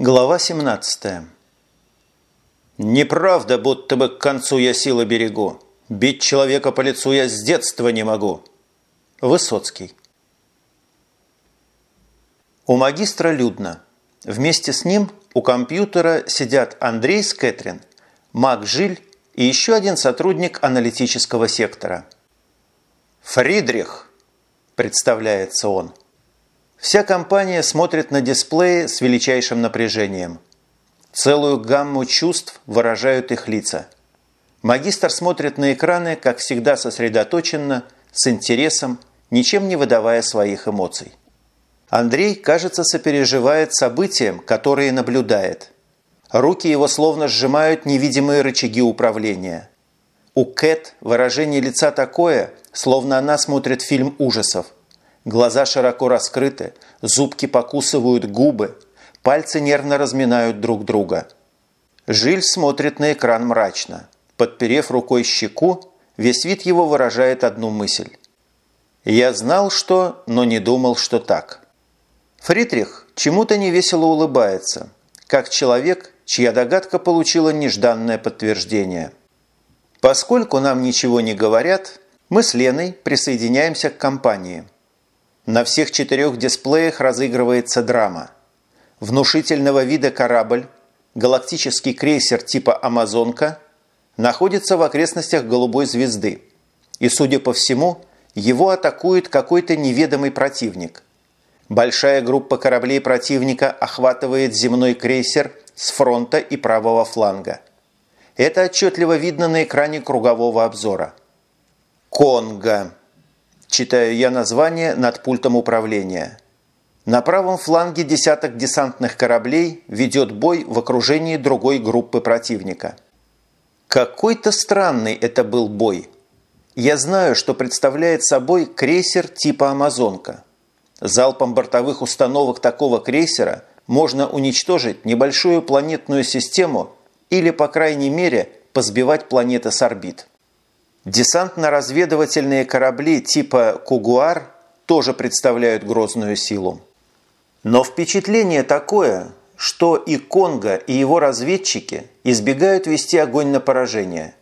Глава 17 «Неправда, будто бы к концу я силы берегу. Бить человека по лицу я с детства не могу». Высоцкий. У магистра людно. Вместе с ним у компьютера сидят Андрей с Кэтрин, Мак Жиль и еще один сотрудник аналитического сектора. «Фридрих!» – представляется он. Вся компания смотрит на дисплеи с величайшим напряжением. Целую гамму чувств выражают их лица. Магистр смотрит на экраны, как всегда сосредоточенно, с интересом, ничем не выдавая своих эмоций. Андрей, кажется, сопереживает событиям, которые наблюдает. Руки его словно сжимают невидимые рычаги управления. У Кэт выражение лица такое, словно она смотрит фильм ужасов – Глаза широко раскрыты, зубки покусывают губы, пальцы нервно разминают друг друга. Жиль смотрит на экран мрачно. Подперев рукой щеку, весь вид его выражает одну мысль. «Я знал, что, но не думал, что так». Фридрих чему-то невесело улыбается, как человек, чья догадка получила нежданное подтверждение. Поскольку нам ничего не говорят, мы с Леной присоединяемся к компании – на всех четырех дисплеях разыгрывается драма. Внушительного вида корабль, галактический крейсер типа «Амазонка», находится в окрестностях голубой звезды. И, судя по всему, его атакует какой-то неведомый противник. Большая группа кораблей противника охватывает земной крейсер с фронта и правого фланга. Это отчетливо видно на экране кругового обзора. Конго. Читаю я название над пультом управления. На правом фланге десяток десантных кораблей ведет бой в окружении другой группы противника. Какой-то странный это был бой. Я знаю, что представляет собой крейсер типа «Амазонка». Залпом бортовых установок такого крейсера можно уничтожить небольшую планетную систему или, по крайней мере, позбивать планеты с орбит. Десантно-разведывательные корабли типа «Кугуар» тоже представляют грозную силу. Но впечатление такое, что и Конго, и его разведчики избегают вести огонь на поражение.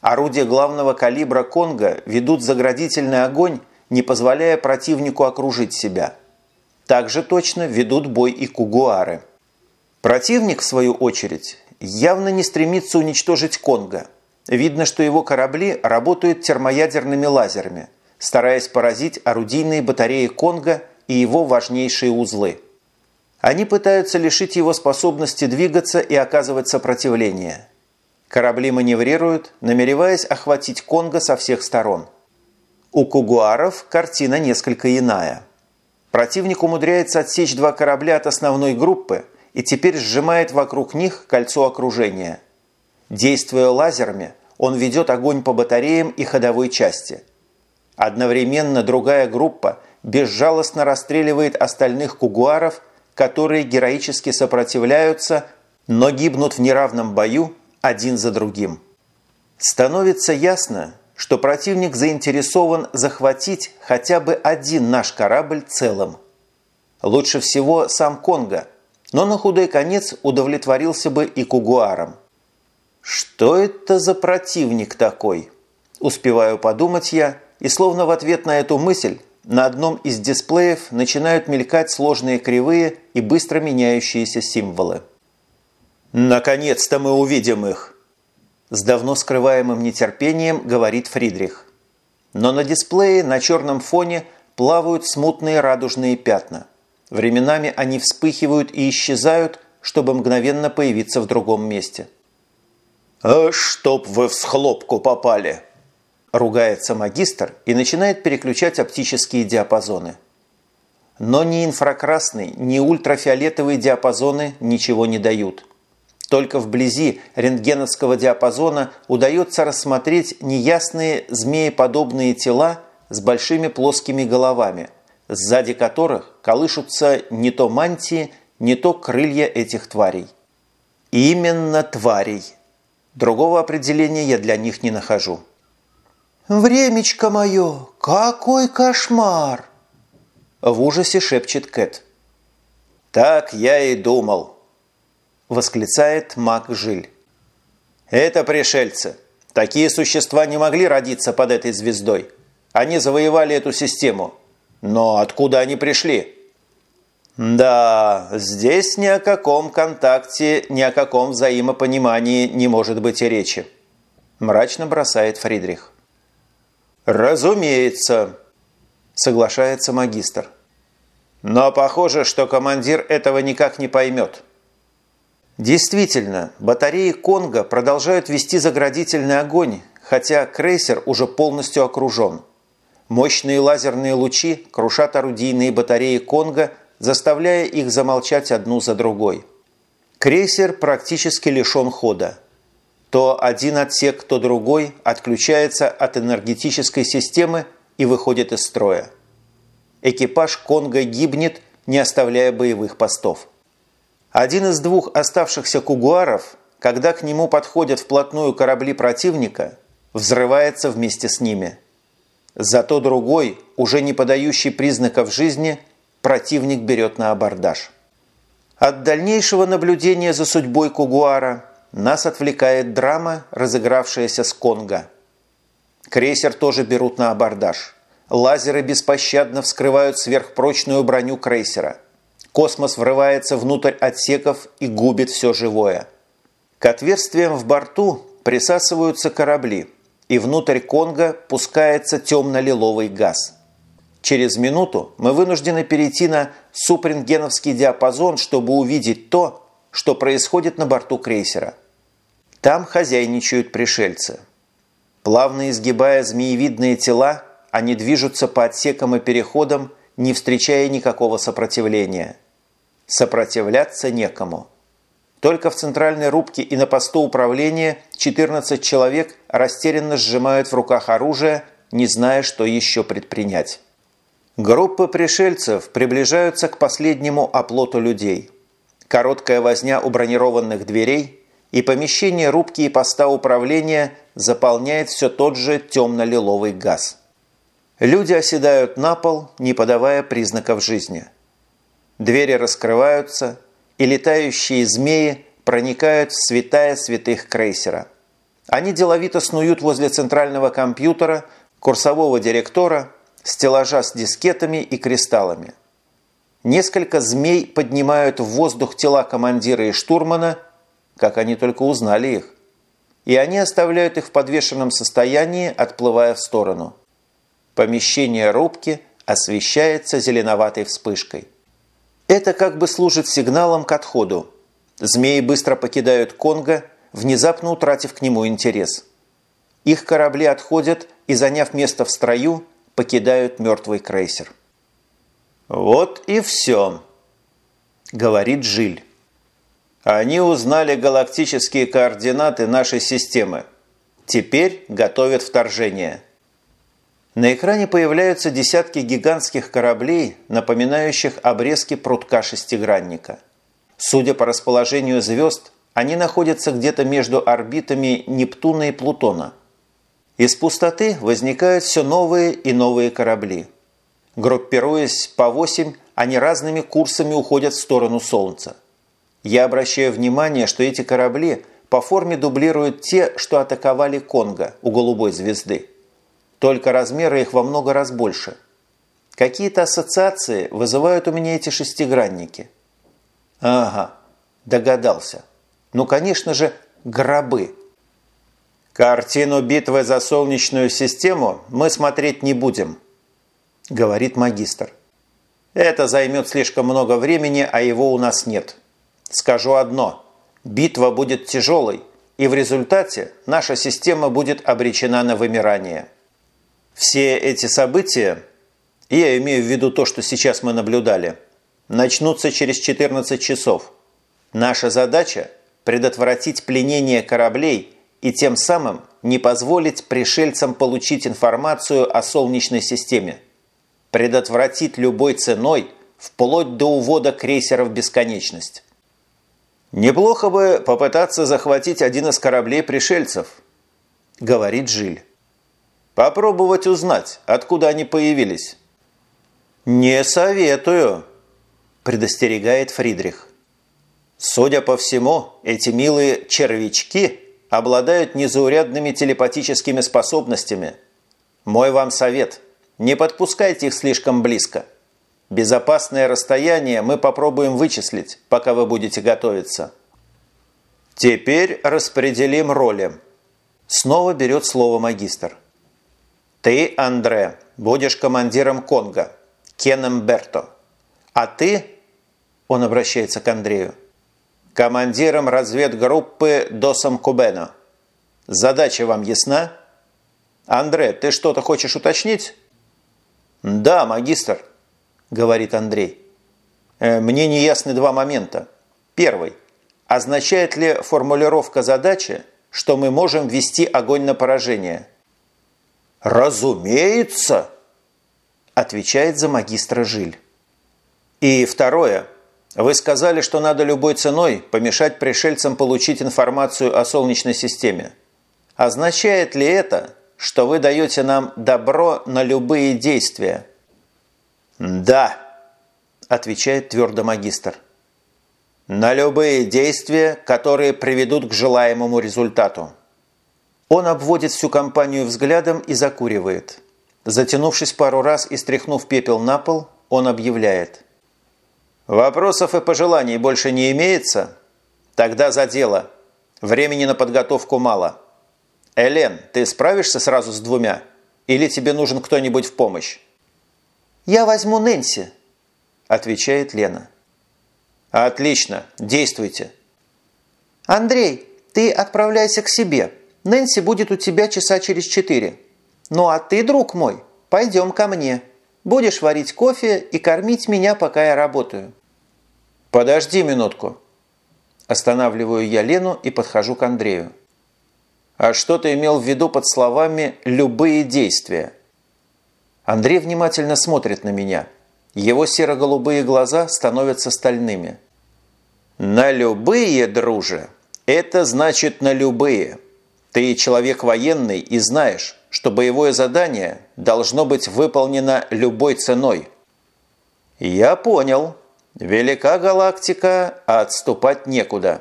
Орудия главного калибра Конго ведут заградительный огонь, не позволяя противнику окружить себя. Также точно ведут бой и кугуары. Противник, в свою очередь, явно не стремится уничтожить Конго – Видно, что его корабли работают термоядерными лазерами, стараясь поразить орудийные батареи Конга и его важнейшие узлы. Они пытаются лишить его способности двигаться и оказывать сопротивление. Корабли маневрируют, намереваясь охватить Конго со всех сторон. У кугуаров картина несколько иная. Противник умудряется отсечь два корабля от основной группы и теперь сжимает вокруг них кольцо окружения – Действуя лазерами, он ведет огонь по батареям и ходовой части. Одновременно другая группа безжалостно расстреливает остальных кугуаров, которые героически сопротивляются, но гибнут в неравном бою один за другим. Становится ясно, что противник заинтересован захватить хотя бы один наш корабль целым. Лучше всего сам Конго, но на худой конец удовлетворился бы и Кугуаром. «Что это за противник такой?» Успеваю подумать я, и словно в ответ на эту мысль на одном из дисплеев начинают мелькать сложные кривые и быстро меняющиеся символы. «Наконец-то мы увидим их!» С давно скрываемым нетерпением говорит Фридрих. Но на дисплее на черном фоне плавают смутные радужные пятна. Временами они вспыхивают и исчезают, чтобы мгновенно появиться в другом месте – «А чтоб вы в схлопку попали!» Ругается магистр и начинает переключать оптические диапазоны. Но ни инфракрасный, ни ультрафиолетовые диапазоны ничего не дают. Только вблизи рентгеновского диапазона удается рассмотреть неясные змееподобные тела с большими плоскими головами, сзади которых колышутся не то мантии, не то крылья этих тварей. Именно тварей – Другого определения я для них не нахожу. «Времечко мое! Какой кошмар!» В ужасе шепчет Кэт. «Так я и думал», – восклицает маг Жиль. «Это пришельцы. Такие существа не могли родиться под этой звездой. Они завоевали эту систему. Но откуда они пришли?» «Да, здесь ни о каком контакте, ни о каком взаимопонимании не может быть и речи», – мрачно бросает Фридрих. «Разумеется», – соглашается магистр. «Но похоже, что командир этого никак не поймет». Действительно, батареи Конга продолжают вести заградительный огонь, хотя крейсер уже полностью окружен. Мощные лазерные лучи крушат орудийные батареи Конга – заставляя их замолчать одну за другой. Крейсер практически лишен хода. То один отсек, то другой отключается от энергетической системы и выходит из строя. Экипаж Конга гибнет, не оставляя боевых постов. Один из двух оставшихся кугуаров, когда к нему подходят вплотную корабли противника, взрывается вместе с ними. Зато другой, уже не подающий признаков жизни – противник берет на абордаж. От дальнейшего наблюдения за судьбой Кугуара нас отвлекает драма, разыгравшаяся с Конго. Крейсер тоже берут на абордаж. Лазеры беспощадно вскрывают сверхпрочную броню крейсера. Космос врывается внутрь отсеков и губит все живое. К отверстиям в борту присасываются корабли, и внутрь Конго пускается темно-лиловый газ – Через минуту мы вынуждены перейти на супрингеновский диапазон, чтобы увидеть то, что происходит на борту крейсера. Там хозяйничают пришельцы. Плавно изгибая змеевидные тела, они движутся по отсекам и переходам, не встречая никакого сопротивления. Сопротивляться некому. Только в центральной рубке и на посту управления 14 человек растерянно сжимают в руках оружие, не зная, что еще предпринять. Группы пришельцев приближаются к последнему оплоту людей. Короткая возня у бронированных дверей и помещение рубки и поста управления заполняет все тот же темно-лиловый газ. Люди оседают на пол, не подавая признаков жизни. Двери раскрываются, и летающие змеи проникают в святая святых крейсера. Они деловито снуют возле центрального компьютера, курсового директора стеллажа с дискетами и кристаллами. Несколько змей поднимают в воздух тела командира и штурмана, как они только узнали их, и они оставляют их в подвешенном состоянии, отплывая в сторону. Помещение рубки освещается зеленоватой вспышкой. Это как бы служит сигналом к отходу. Змеи быстро покидают Конго, внезапно утратив к нему интерес. Их корабли отходят и, заняв место в строю, покидают мертвый крейсер. «Вот и все», – говорит Жиль. «Они узнали галактические координаты нашей системы. Теперь готовят вторжение». На экране появляются десятки гигантских кораблей, напоминающих обрезки прутка шестигранника. Судя по расположению звезд, они находятся где-то между орбитами Нептуна и Плутона – из пустоты возникают все новые и новые корабли. Группируясь по восемь, они разными курсами уходят в сторону Солнца. Я обращаю внимание, что эти корабли по форме дублируют те, что атаковали Конго у голубой звезды. Только размеры их во много раз больше. Какие-то ассоциации вызывают у меня эти шестигранники. Ага, догадался. Ну, конечно же, гробы – «Картину битвы за Солнечную систему мы смотреть не будем», – говорит магистр. «Это займет слишком много времени, а его у нас нет. Скажу одно – битва будет тяжелой, и в результате наша система будет обречена на вымирание. Все эти события, я имею в виду то, что сейчас мы наблюдали, начнутся через 14 часов. Наша задача – предотвратить пленение кораблей – и тем самым не позволить пришельцам получить информацию о Солнечной системе, предотвратить любой ценой вплоть до увода крейсера в бесконечность. «Неплохо бы попытаться захватить один из кораблей пришельцев», – говорит Жиль. «Попробовать узнать, откуда они появились». «Не советую», – предостерегает Фридрих. Судя по всему, эти милые червячки обладают незаурядными телепатическими способностями. Мой вам совет – не подпускайте их слишком близко. Безопасное расстояние мы попробуем вычислить, пока вы будете готовиться. Теперь распределим роли. Снова берет слово магистр. Ты, Андре, будешь командиром Конга, Кеном Берто. А ты, он обращается к Андрею, командиром разведгруппы Досом Кубено. Задача вам ясна? Андре, ты что-то хочешь уточнить? Да, магистр, говорит Андрей. «Э, мне не ясны два момента. Первый. Означает ли формулировка задачи, что мы можем вести огонь на поражение? «Разумеется!» – отвечает за магистра Жиль. И второе. Вы сказали, что надо любой ценой помешать пришельцам получить информацию о Солнечной системе. Означает ли это, что вы даете нам добро на любые действия? «Да», – отвечает твердо магистр. «На любые действия, которые приведут к желаемому результату». Он обводит всю компанию взглядом и закуривает. Затянувшись пару раз и стряхнув пепел на пол, он объявляет – Вопросов и пожеланий больше не имеется? Тогда за дело. Времени на подготовку мало. Элен, ты справишься сразу с двумя? Или тебе нужен кто-нибудь в помощь? «Я возьму Нэнси», – отвечает Лена. «Отлично, действуйте». «Андрей, ты отправляйся к себе. Нэнси будет у тебя часа через четыре. Ну а ты, друг мой, пойдем ко мне». Будешь варить кофе и кормить меня, пока я работаю». «Подожди минутку». Останавливаю я Лену и подхожу к Андрею. «А что ты имел в виду под словами «любые действия»?» Андрей внимательно смотрит на меня. Его серо-голубые глаза становятся стальными. «На любые, друже, это значит на любые. Ты человек военный и знаешь, что боевое задание должно быть выполнено любой ценой. Я понял. Велика галактика, а отступать некуда.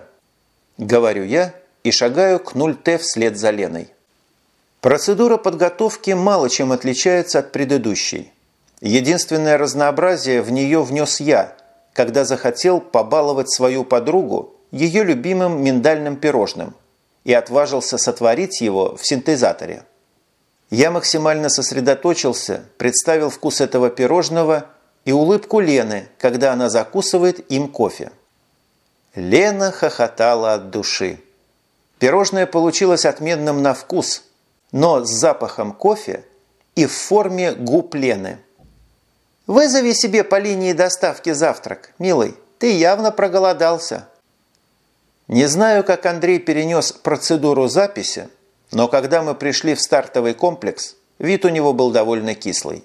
Говорю я и шагаю к 0Т вслед за Леной. Процедура подготовки мало чем отличается от предыдущей. Единственное разнообразие в нее внес я, когда захотел побаловать свою подругу ее любимым миндальным пирожным и отважился сотворить его в синтезаторе. Я максимально сосредоточился, представил вкус этого пирожного и улыбку Лены, когда она закусывает им кофе. Лена хохотала от души. Пирожное получилось отменным на вкус, но с запахом кофе и в форме губ Лены. «Вызови себе по линии доставки завтрак, милый, ты явно проголодался». Не знаю, как Андрей перенес процедуру записи, но когда мы пришли в стартовый комплекс, вид у него был довольно кислый.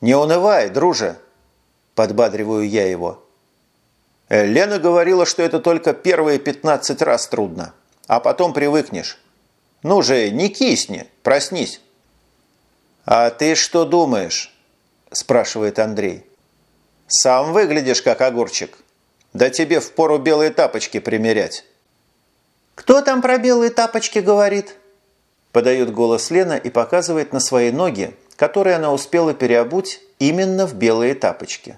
«Не унывай, друже!» – подбадриваю я его. «Э, Лена говорила, что это только первые 15 раз трудно, а потом привыкнешь. Ну же, не кисни, проснись. «А ты что думаешь?» – спрашивает Андрей. «Сам выглядишь как огурчик. Да тебе впору белые тапочки примерять». «Кто там про белые тапочки говорит?» Подает голос Лена и показывает на свои ноги, которые она успела переобуть именно в белые тапочки.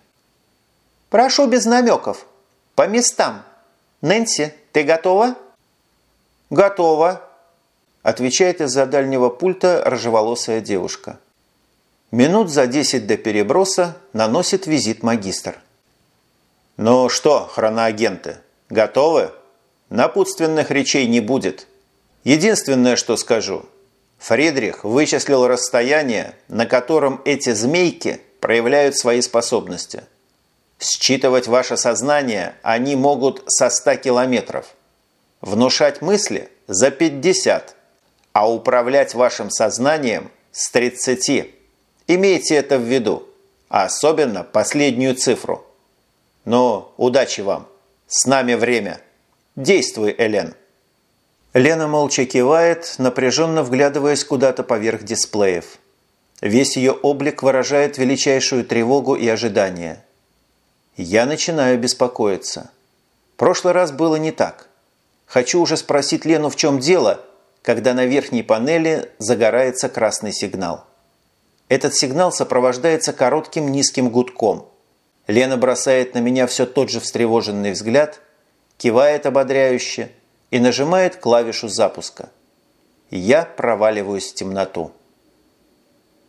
«Прошу без намеков. По местам. Нэнси, ты готова?» «Готова», – отвечает из-за дальнего пульта рыжеволосая девушка. Минут за десять до переброса наносит визит магистр. «Ну что, хроноагенты, готовы?» Напутственных речей не будет. Единственное, что скажу. Фридрих вычислил расстояние, на котором эти змейки проявляют свои способности. Считывать ваше сознание они могут со 100 километров. Внушать мысли за 50, а управлять вашим сознанием с 30. Имейте это в виду, особенно последнюю цифру. Но удачи вам. С нами время. Действуй, Элен!» Лена молча кивает, напряженно вглядываясь куда-то поверх дисплеев. Весь ее облик выражает величайшую тревогу и ожидание. Я начинаю беспокоиться. прошлый раз было не так. Хочу уже спросить Лену, в чем дело, когда на верхней панели загорается красный сигнал. Этот сигнал сопровождается коротким низким гудком. Лена бросает на меня все тот же встревоженный взгляд, кивает ободряюще и нажимает клавишу запуска. Я проваливаюсь в темноту.